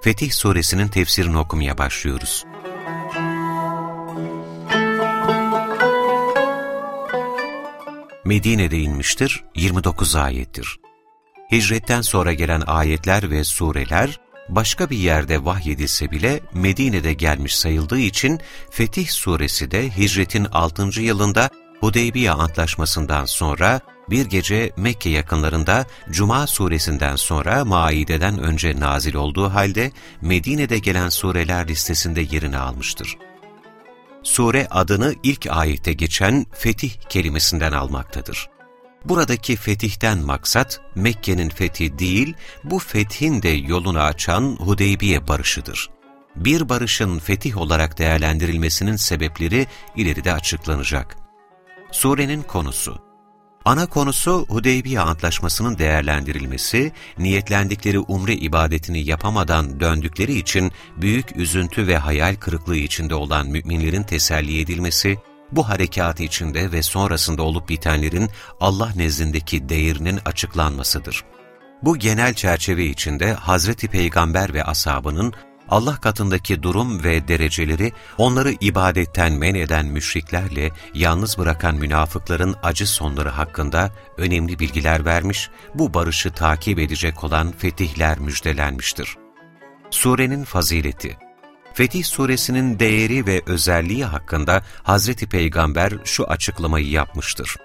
Fetih Suresinin tefsirini okumaya başlıyoruz. Medine'de inmiştir, 29 ayettir. Hicretten sonra gelen ayetler ve sureler, başka bir yerde vahyedilse bile Medine'de gelmiş sayıldığı için Fetih Suresi de hicretin 6. yılında Hudeybiye Antlaşması'ndan sonra bir gece Mekke yakınlarında Cuma suresinden sonra Maide'den önce nazil olduğu halde Medine'de gelen sureler listesinde yerini almıştır. Sure adını ilk ayette geçen fetih kelimesinden almaktadır. Buradaki fetihten maksat Mekke'nin fethi değil, bu fethin de yolunu açan Hudeybiye barışıdır. Bir barışın fetih olarak değerlendirilmesinin sebepleri ileride açıklanacak. Surenin konusu Ana konusu Hudeybiye Antlaşması'nın değerlendirilmesi, niyetlendikleri umre ibadetini yapamadan döndükleri için büyük üzüntü ve hayal kırıklığı içinde olan müminlerin teselli edilmesi, bu harekat içinde ve sonrasında olup bitenlerin Allah nezdindeki değerinin açıklanmasıdır. Bu genel çerçeve içinde Hazreti Peygamber ve ashabının Allah katındaki durum ve dereceleri onları ibadetten men eden müşriklerle yalnız bırakan münafıkların acı sonları hakkında önemli bilgiler vermiş, bu barışı takip edecek olan fetihler müjdelenmiştir. Surenin fazileti Fetih suresinin değeri ve özelliği hakkında Hazreti Peygamber şu açıklamayı yapmıştır.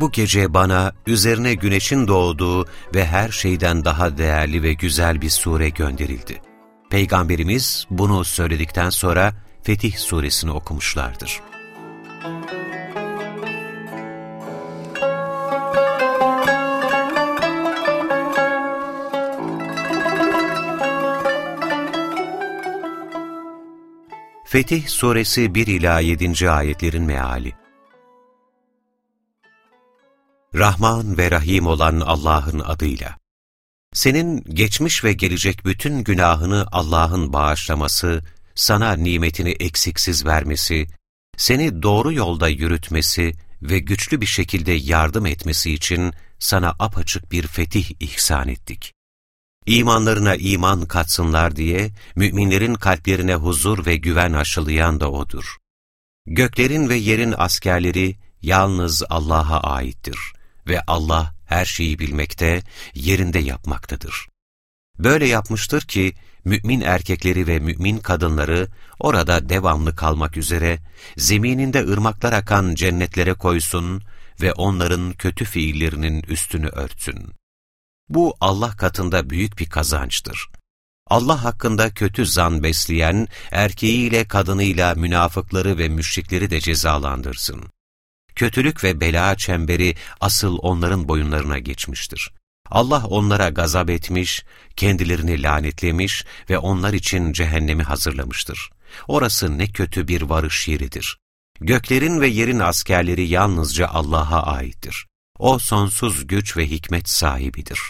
Bu gece bana üzerine güneşin doğduğu ve her şeyden daha değerli ve güzel bir sure gönderildi. Peygamberimiz bunu söyledikten sonra Fetih suresini okumuşlardır. Fetih Suresi 1 ila 7. ayetlerin meali. Rahman ve Rahim olan Allah'ın adıyla. Senin geçmiş ve gelecek bütün günahını Allah'ın bağışlaması, sana nimetini eksiksiz vermesi, seni doğru yolda yürütmesi ve güçlü bir şekilde yardım etmesi için sana apaçık bir fetih ihsan ettik. İmanlarına iman katsınlar diye müminlerin kalplerine huzur ve güven aşılayan da O'dur. Göklerin ve yerin askerleri yalnız Allah'a aittir ve Allah her şeyi bilmekte, yerinde yapmaktadır. Böyle yapmıştır ki, mümin erkekleri ve mümin kadınları orada devamlı kalmak üzere, zemininde ırmaklar akan cennetlere koysun ve onların kötü fiillerinin üstünü örtsün. Bu Allah katında büyük bir kazançtır. Allah hakkında kötü zan besleyen, erkeğiyle kadınıyla münafıkları ve müşrikleri de cezalandırsın kötülük ve bela çemberi asıl onların boyunlarına geçmiştir. Allah onlara gazap etmiş, kendilerini lanetlemiş ve onlar için cehennemi hazırlamıştır. Orası ne kötü bir varış yeridir. Göklerin ve yerin askerleri yalnızca Allah'a aittir. O sonsuz güç ve hikmet sahibidir.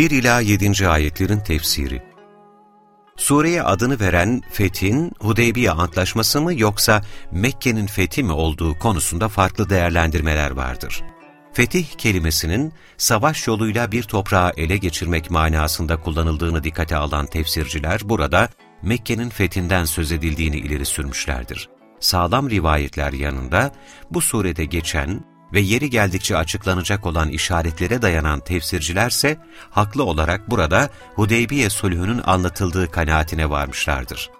1 ila 7. ayetlerin tefsiri Sureye adını veren Fethin, Hudeybiye Antlaşması mı yoksa Mekke'nin fethi mi olduğu konusunda farklı değerlendirmeler vardır. Fetih kelimesinin savaş yoluyla bir toprağı ele geçirmek manasında kullanıldığını dikkate alan tefsirciler burada Mekke'nin fethinden söz edildiğini ileri sürmüşlerdir. Sağlam rivayetler yanında bu surede geçen ve yeri geldikçe açıklanacak olan işaretlere dayanan tefsircilerse haklı olarak burada Hudeybiye sulhünün anlatıldığı kanaatine varmışlardır.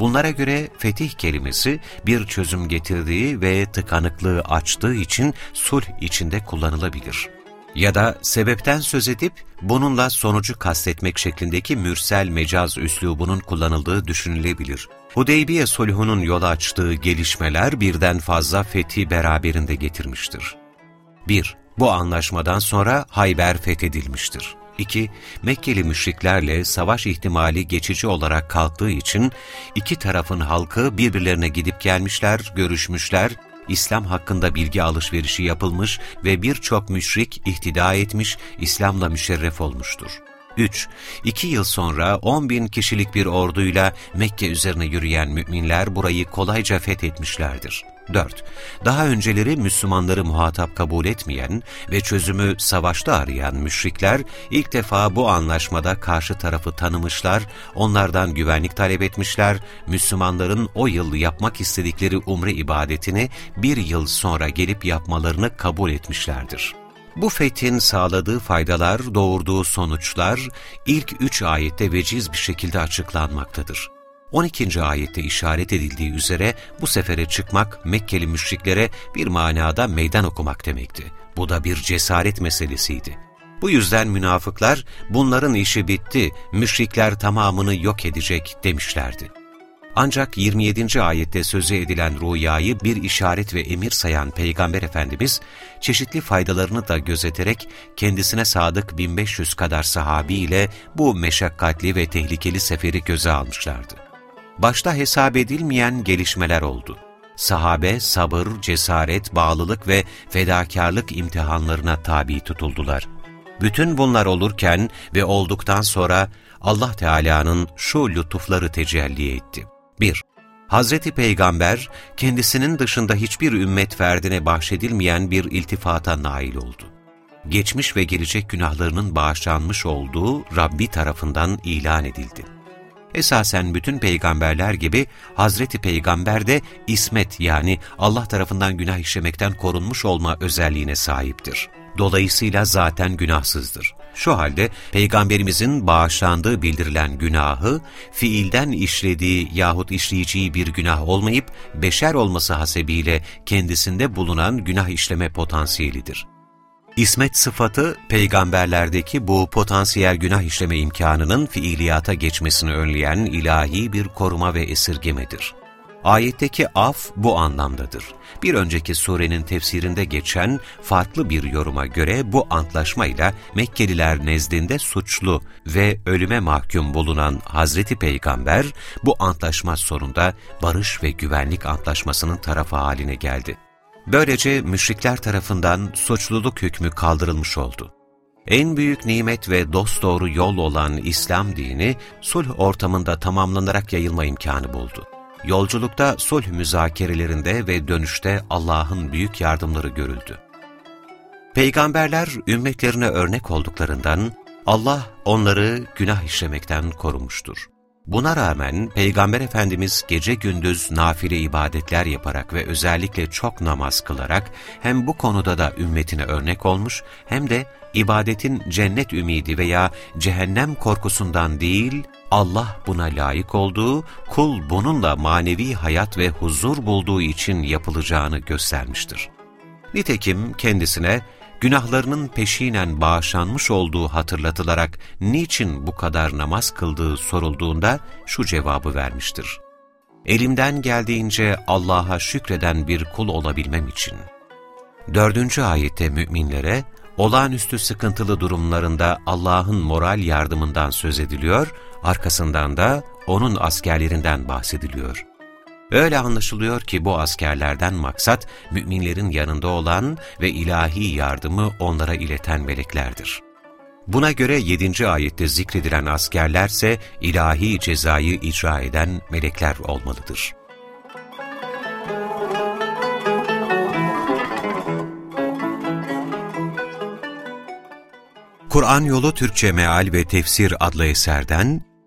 Bunlara göre fetih kelimesi bir çözüm getirdiği ve tıkanıklığı açtığı için sulh içinde kullanılabilir. ya da sebepten söz edip bununla sonucu kastetmek şeklindeki mürsel mecaz üslubunun kullanıldığı düşünülebilir. Hudeybiye sulhunun yol açtığı gelişmeler birden fazla fethi beraberinde getirmiştir. 1. Bu anlaşmadan sonra Hayber fethedilmiştir. 2. Mekkeli müşriklerle savaş ihtimali geçici olarak kalktığı için iki tarafın halkı birbirlerine gidip gelmişler, görüşmüşler, İslam hakkında bilgi alışverişi yapılmış ve birçok müşrik ihtida etmiş, İslam'la müşerref olmuştur. 3. İki yıl sonra 10 bin kişilik bir orduyla Mekke üzerine yürüyen müminler burayı kolayca fethetmişlerdir. 4. Daha önceleri Müslümanları muhatap kabul etmeyen ve çözümü savaşta arayan müşrikler ilk defa bu anlaşmada karşı tarafı tanımışlar, onlardan güvenlik talep etmişler, Müslümanların o yıl yapmak istedikleri umre ibadetini bir yıl sonra gelip yapmalarını kabul etmişlerdir. Bu fethin sağladığı faydalar, doğurduğu sonuçlar ilk üç ayette veciz bir şekilde açıklanmaktadır. 12. ayette işaret edildiği üzere bu sefere çıkmak Mekkeli müşriklere bir manada meydan okumak demekti. Bu da bir cesaret meselesiydi. Bu yüzden münafıklar bunların işi bitti, müşrikler tamamını yok edecek demişlerdi. Ancak 27. ayette sözü edilen rüyayı bir işaret ve emir sayan Peygamber Efendimiz, çeşitli faydalarını da gözeterek kendisine sadık 1500 kadar sahabi ile bu meşakkatli ve tehlikeli seferi göze almışlardı. Başta hesap edilmeyen gelişmeler oldu. Sahabe sabır, cesaret, bağlılık ve fedakarlık imtihanlarına tabi tutuldular. Bütün bunlar olurken ve olduktan sonra Allah Teala'nın şu lütufları tecelli etti. 1. Hazreti Peygamber, kendisinin dışında hiçbir ümmet ferdine bahşedilmeyen bir iltifata nail oldu. Geçmiş ve gelecek günahlarının bağışlanmış olduğu Rabbi tarafından ilan edildi. Esasen bütün peygamberler gibi Hazreti Peygamber de ismet yani Allah tarafından günah işlemekten korunmuş olma özelliğine sahiptir. Dolayısıyla zaten günahsızdır. Şu halde Peygamberimizin bağışlandığı bildirilen günahı, fiilden işlediği yahut işleyeceği bir günah olmayıp, beşer olması hasebiyle kendisinde bulunan günah işleme potansiyelidir. İsmet sıfatı, peygamberlerdeki bu potansiyel günah işleme imkanının fiiliyata geçmesini önleyen ilahi bir koruma ve esirgemedir. Ayetteki af bu anlamdadır. Bir önceki surenin tefsirinde geçen farklı bir yoruma göre bu antlaşmayla Mekkeliler nezdinde suçlu ve ölüme mahkum bulunan Hazreti Peygamber bu antlaşma sonunda barış ve güvenlik antlaşmasının tarafı haline geldi. Böylece müşrikler tarafından suçluluk hükmü kaldırılmış oldu. En büyük nimet ve dosdoğru yol olan İslam dini sulh ortamında tamamlanarak yayılma imkanı buldu. Yolculukta sulh müzakerelerinde ve dönüşte Allah'ın büyük yardımları görüldü. Peygamberler ümmetlerine örnek olduklarından Allah onları günah işlemekten korumuştur. Buna rağmen Peygamber Efendimiz gece gündüz nafile ibadetler yaparak ve özellikle çok namaz kılarak hem bu konuda da ümmetine örnek olmuş hem de ibadetin cennet ümidi veya cehennem korkusundan değil, Allah buna layık olduğu, kul bununla manevi hayat ve huzur bulduğu için yapılacağını göstermiştir. Nitekim kendisine günahlarının peşinen bağışlanmış olduğu hatırlatılarak niçin bu kadar namaz kıldığı sorulduğunda şu cevabı vermiştir. Elimden geldiğince Allah'a şükreden bir kul olabilmem için. Dördüncü ayette müminlere, olağanüstü sıkıntılı durumlarında Allah'ın moral yardımından söz ediliyor, arkasından da O'nun askerlerinden bahsediliyor. Öyle anlaşılıyor ki bu askerlerden maksat müminlerin yanında olan ve ilahi yardımı onlara ileten meleklerdir. Buna göre 7. ayette zikredilen askerlerse ilahi cezayı icra eden melekler olmalıdır. Kur'an Yolu Türkçe Meal ve Tefsir adlı eserden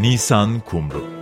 Nisan Kumru